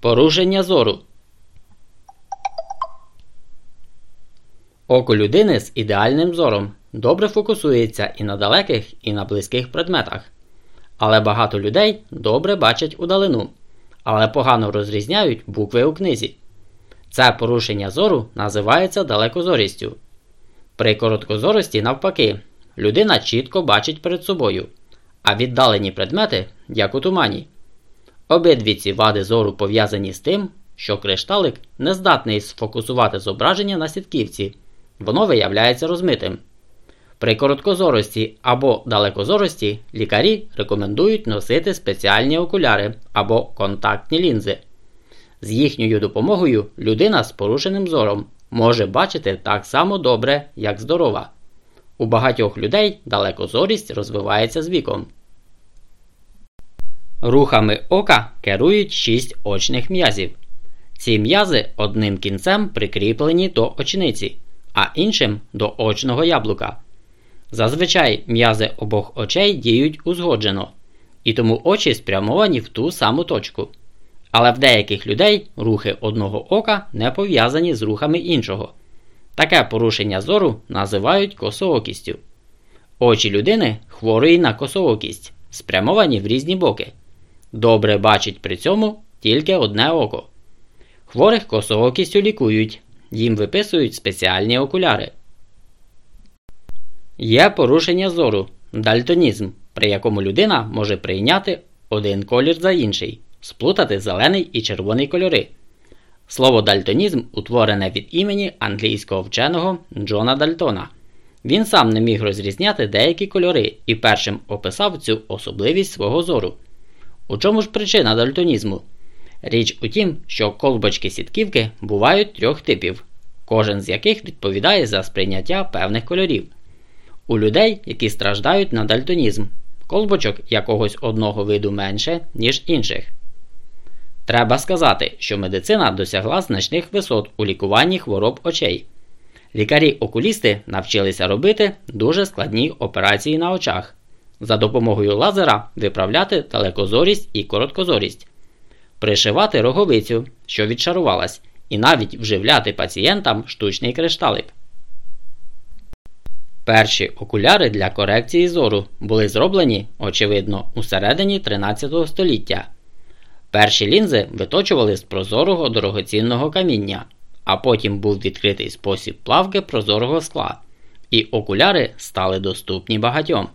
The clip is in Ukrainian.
Порушення зору. Око людини з ідеальним зором добре фокусується і на далеких, і на близьких предметах. Але багато людей добре бачать удалину, але погано розрізняють букви у книзі. Це порушення зору називається далекозорістю. При короткозорості, навпаки, людина чітко бачить перед собою, а віддалені предмети, як у тумані. Обидві ці вади зору пов'язані з тим, що кришталик не здатний сфокусувати зображення на сітківці, воно виявляється розмитим. При короткозорості або далекозорості лікарі рекомендують носити спеціальні окуляри або контактні лінзи. З їхньою допомогою людина з порушеним зором може бачити так само добре, як здорова. У багатьох людей далекозорість розвивається з віком. Рухами ока керують шість очних м'язів. Ці м'язи одним кінцем прикріплені до очниці, а іншим до очного яблука. Зазвичай м'язи обох очей діють узгоджено, і тому очі спрямовані в ту саму точку. Але в деяких людей рухи одного ока не пов'язані з рухами іншого. Таке порушення зору називають косоокістю. Очі людини хворої на косоокість, спрямовані в різні боки. Добре бачить при цьому тільки одне око. Хворих косоокістю лікують, їм виписують спеціальні окуляри. Є порушення зору, дальтонізм, при якому людина може прийняти один колір за інший, сплутати зелений і червоний кольори. Слово дальтонізм утворене від імені англійського вченого Джона Дальтона. Він сам не міг розрізняти деякі кольори і першим описав цю особливість свого зору. У чому ж причина дальтонізму? Річ у тім, що колбочки сітківки бувають трьох типів, кожен з яких відповідає за сприйняття певних кольорів. У людей, які страждають на дальтонізм, колбочок якогось одного виду менше, ніж інших. Треба сказати, що медицина досягла значних висот у лікуванні хвороб очей. Лікарі-окулісти навчилися робити дуже складні операції на очах, за допомогою лазера виправляти далекозорість і короткозорість, пришивати роговицю, що відшарувалась, і навіть вживляти пацієнтам штучний кришталик. Перші окуляри для корекції зору були зроблені, очевидно, у середині 13 століття. Перші лінзи виточували з прозорого дорогоцінного каміння, а потім був відкритий спосіб плавки прозорого скла, і окуляри стали доступні багатьом.